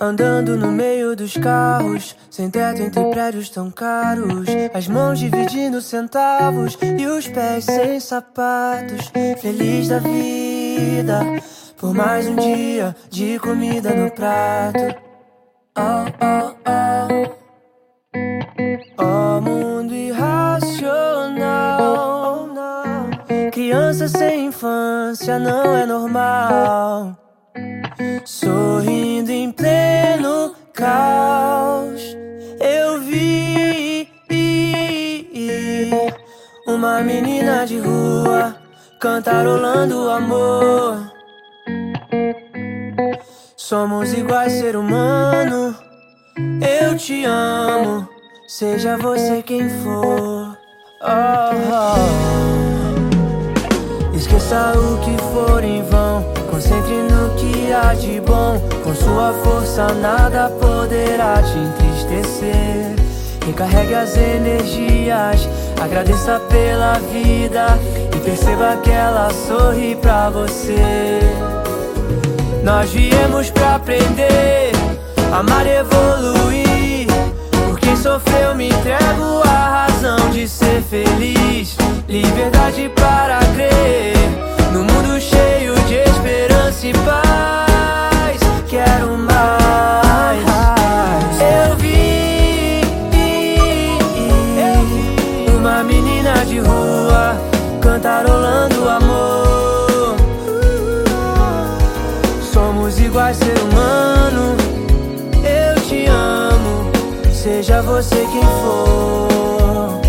Andando no meio dos carros, sem teto entre prédios tão caros. As mãos dividindo centavos e os pés sem sapatos. Feliz da vida, por mais um dia de comida no prato. Oh, oh, oh. Oh, mundo irracional. Criança sem infância não é normal. Sorrindo em pleno caos, eu vi uma menina de rua cantarolando amor. Somos iguais, ser humano. Eu te amo, seja você quem for. Oh, oh. Esqueça o que for em vão. Concentre no que há de bom. Com sua força, nada poderá te entristecer. Recarregue as energias. Agradeça pela vida. E perceba que ela sorri pra você. Nós viemos pra aprender, amar e evoluir. Por quem sofreu, me entrego a razão de ser feliz. Liberdade para cantarolando amor. Somos iguais, ser humano. Eu te amo, seja você quem for.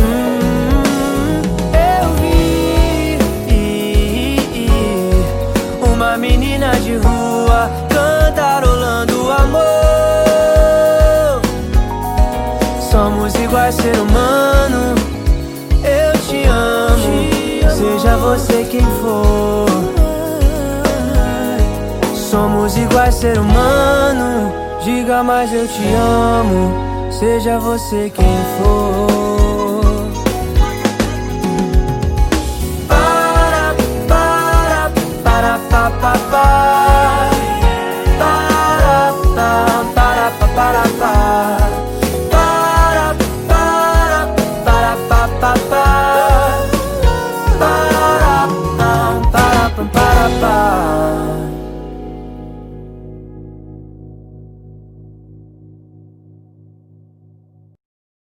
Hum, eu vi uma menina de rua cantarolando amor. Somos iguais, ser humano. Seja você quem for. Somos iguais, ser humano. Diga mais eu te amo, seja você quem for. Para, para, para, pa, pa, pa. Para, pa, para, pa, para, pa. Para,